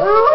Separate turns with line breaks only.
Oh!